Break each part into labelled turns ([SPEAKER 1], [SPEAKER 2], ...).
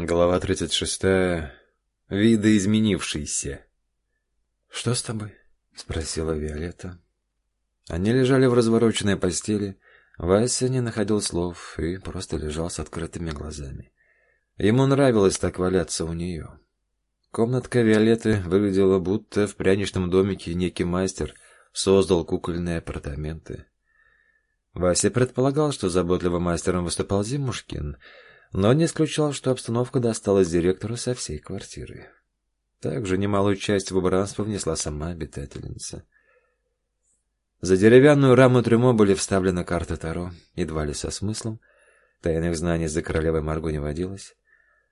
[SPEAKER 1] Глава 36. Видоизменившийся. «Что с тобой?» — спросила Виолетта. Они лежали в развороченной постели. Вася не находил слов и просто лежал с открытыми глазами. Ему нравилось так валяться у нее. Комнатка Виолетты выглядела, будто в пряничном домике некий мастер создал кукольные апартаменты. Вася предполагал, что заботливым мастером выступал Зимушкин — но не исключал, что обстановка досталась директору со всей квартиры. Также немалую часть в убранство внесла сама обитательница. За деревянную раму трюмо были вставлены карты Таро, едва ли со смыслом. Тайных знаний за королевой Марго не водилось.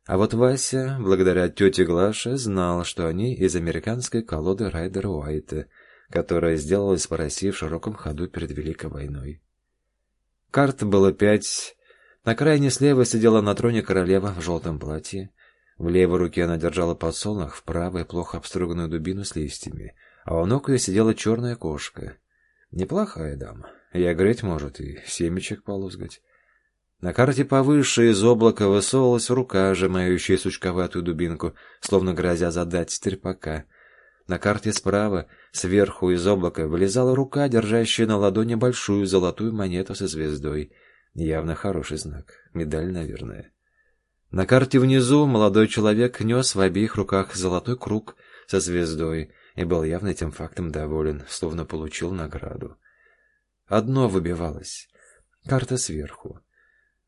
[SPEAKER 1] А вот Вася, благодаря тете Глаше, знал, что они из американской колоды Райдера Уайта, которая сделалась по России в широком ходу перед Великой войной. Карт было пять, на крайне слева сидела на троне королева в желтом платье. В левой руке она держала подсолнух, в правой плохо обструганную дубину с листьями, а у ног ее сидела черная кошка. Неплохая дама. И огреть может, и семечек полузгать. На карте повыше из облака высовывалась рука, сжимающая сучковатую дубинку, словно грозя задать стрепака. На карте справа, сверху из облака, вылезала рука, держащая на ладони большую золотую монету со звездой — Явно хороший знак. Медаль, наверное. На карте внизу молодой человек нес в обеих руках золотой круг со звездой и был явно этим фактом доволен, словно получил награду. Одно выбивалось. Карта сверху.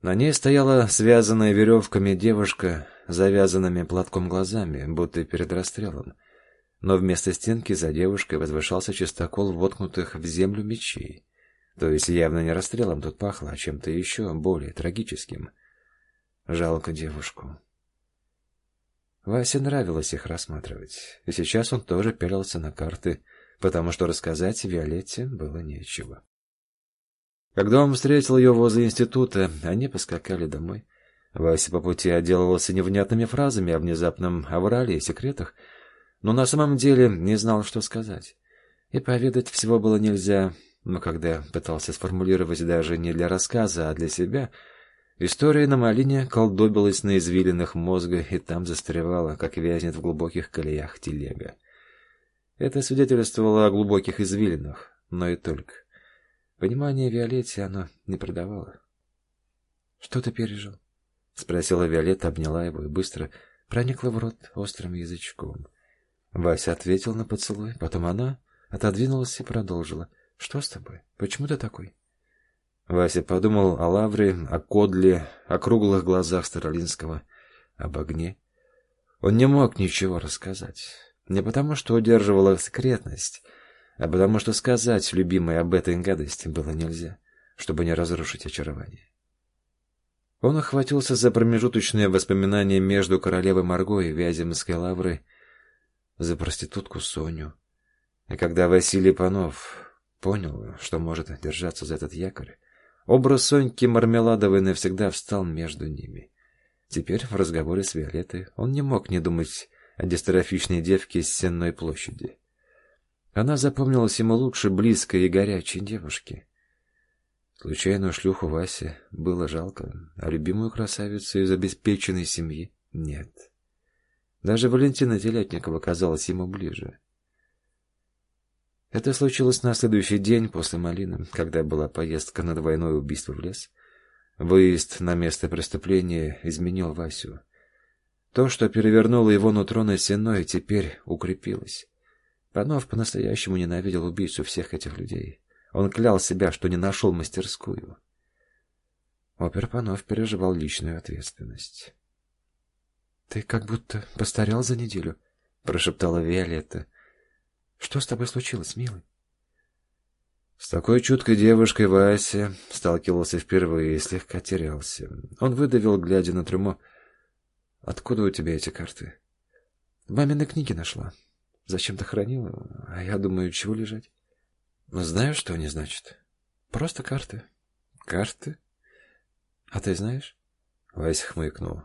[SPEAKER 1] На ней стояла связанная веревками девушка завязанными платком глазами, будто перед расстрелом. Но вместо стенки за девушкой возвышался чистокол воткнутых в землю мечей. То есть явно не расстрелом тут пахло, а чем-то еще более трагическим. Жалко девушку. Васе нравилось их рассматривать, и сейчас он тоже пялился на карты, потому что рассказать Виолетте было нечего. Когда он встретил ее возле института, они поскакали домой. Вася по пути отделывался невнятными фразами о внезапном аврале и секретах, но на самом деле не знал, что сказать. И поведать всего было нельзя, но когда пытался сформулировать даже не для рассказа, а для себя, история на малине колдобилась на извилинах мозга и там застревала, как вязнет в глубоких колеях телега. Это свидетельствовало о глубоких извилинах, но и только. Понимание Виолетте оно не продавало. «Что ты пережил?» — спросила Виолетта, обняла его и быстро проникла в рот острым язычком. Вася ответил на поцелуй, потом она отодвинулась и продолжила. Что с тобой? Почему ты такой? Вася подумал о Лавре, о Кодле, о круглых глазах Старолинского, об огне. Он не мог ничего рассказать. Не потому, что удерживала секретность, а потому, что сказать любимой об этой гадости было нельзя, чтобы не разрушить очарование. Он охватился за промежуточные воспоминания между королевой Марго и Вяземской Лаврой, за проститутку Соню. И когда Василий Панов, Понял, что может держаться за этот якорь. Образ Соньки Мармеладовой навсегда встал между ними. Теперь в разговоре с Виолеттой он не мог не думать о дистрофичной девке с Сенной площади. Она запомнилась ему лучше близкой и горячей девушки. Случайную шлюху Васе было жалко, а любимую красавицу из обеспеченной семьи нет. Даже Валентина Телятникова казалась ему ближе. Это случилось на следующий день после малины, когда была поездка на двойное убийство в лес. Выезд на место преступления изменил Васю. То, что перевернуло его нутро на сеной, теперь укрепилось. Панов по-настоящему ненавидел убийцу всех этих людей. Он клял себя, что не нашел мастерскую. Опер Панов переживал личную ответственность. — Ты как будто постарел за неделю, — прошептала Виолетта. Что с тобой случилось, милый? С такой чуткой девушкой Вася сталкивался впервые и слегка терялся. Он выдавил, глядя на трюмо. «Откуда у тебя эти карты?» «В маминой книге нашла. Зачем-то хранила, а я думаю, чего лежать?» «Ну, знаешь, что они значат?» «Просто карты». «Карты? А ты знаешь?» Вася хмыкнул.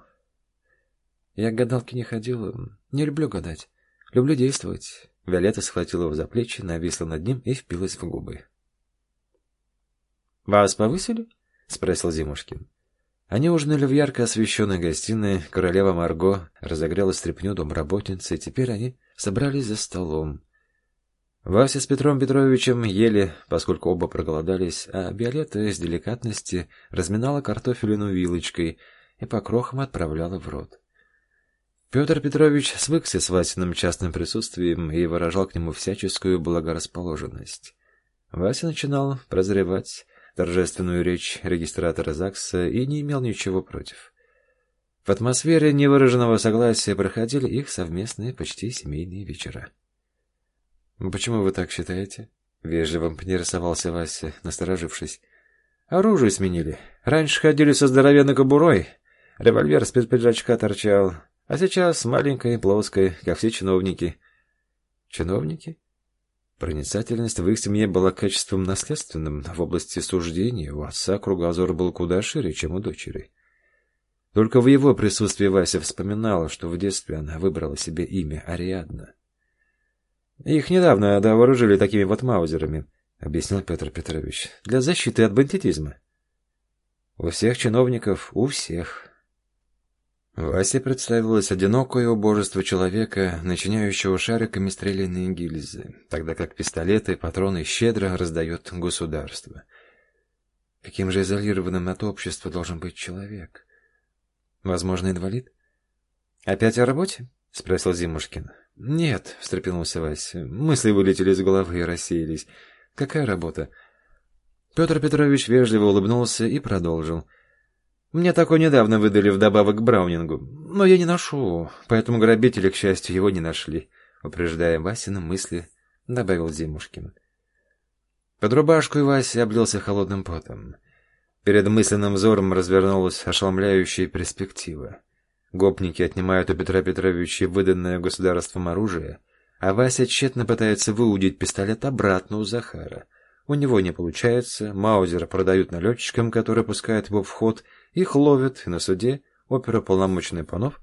[SPEAKER 1] «Я к гадалке не ходил. Не люблю гадать. Люблю действовать. Виолетта схватила его за плечи, нависла над ним и впилась в губы. «Вас повысили?» — спросил Зимушкин. Они ужинали в ярко освещенной гостиной, королева Марго разогрела стряпню домработницы, и теперь они собрались за столом. Вася с Петром Петровичем ели, поскольку оба проголодались, а Биолетта из деликатности разминала картофелину вилочкой и по крохам отправляла в рот. Петр Петрович свыкся с Васиным частным присутствием и выражал к нему всяческую благорасположенность. Вася начинал прозревать торжественную речь регистратора ЗАГСа и не имел ничего против. В атмосфере невыраженного согласия проходили их совместные почти семейные вечера. «Почему вы так считаете?» — вежливо поинтересовался Вася, насторожившись. «Оружие сменили. Раньше ходили со здоровенной кобурой. Револьвер с пиджачка торчал. А сейчас маленькой, плоской, как все чиновники». «Чиновники?» Проницательность в их семье была качеством наследственным. В области суждения у отца кругозор был куда шире, чем у дочери. Только в его присутствии Вася вспоминала, что в детстве она выбрала себе имя Ариадна. Их недавно вооружили такими вот маузерами, объяснил Петр Петрович, для защиты от бандитизма. У всех чиновников, у всех. Васе представилось одинокое убожество человека, начиняющего шариками стрелянные гильзы, тогда как пистолеты и патроны щедро раздает государство. Каким же изолированным от общества должен быть человек? Возможно, инвалид? Опять о работе? спросил Зимушкин. «Нет», — встрепенулся Вася. Мысли вылетели из головы и рассеялись. «Какая работа?» Петр Петрович вежливо улыбнулся и продолжил. «Мне такой недавно выдали вдобавок к Браунингу, но я не ношу, поэтому грабители, к счастью, его не нашли», — упреждая Васина мысли, добавил Зимушкин. Под рубашку Вася облился холодным потом. Перед мысленным взором развернулась ошеломляющая перспектива. Гопники отнимают у Петра Петровича выданное государством оружие, а Вася тщетно пытается выудить пистолет обратно у Захара. У него не получается, Маузера продают налетчикам, которые пускают его в ход, их ловят, и на суде оперуполномоченный Панов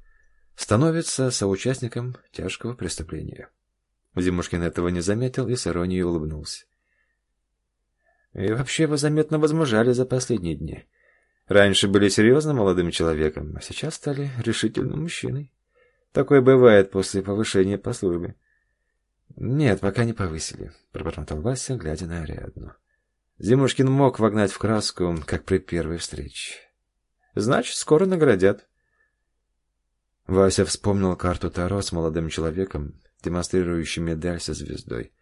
[SPEAKER 1] становится соучастником тяжкого преступления. Зимушкин этого не заметил и с иронией улыбнулся. И вообще вы заметно возмужали за последние дни. Раньше были серьезным молодым человеком, а сейчас стали решительным мужчиной. Такое бывает после повышения по службе. Нет, пока не повысили, пробормотал Вася, глядя на Ариадну. Зимушкин мог вогнать в краску, как при первой встрече. Значит, скоро наградят. Вася вспомнил карту Таро с молодым человеком, демонстрирующим медаль со звездой.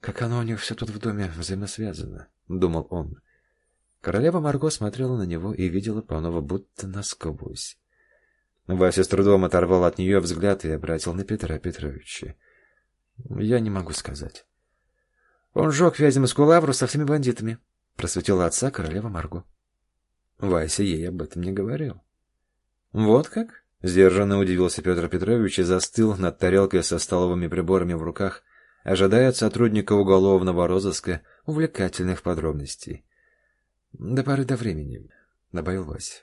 [SPEAKER 1] Как оно у них все тут в доме взаимосвязано, думал он. Королева Марго смотрела на него и видела Панова будто насквозь. Вася с трудом оторвал от нее взгляд и обратил на Петра Петровича. Я не могу сказать. Он сжег Вяземскую лавру со всеми бандитами, просветила отца королева Марго. Вася ей об этом не говорил. Вот как? Сдержанно удивился Петр Петрович и застыл над тарелкой со столовыми приборами в руках, ожидая от сотрудника уголовного розыска увлекательных подробностей. До поры до времени, добавил Вася.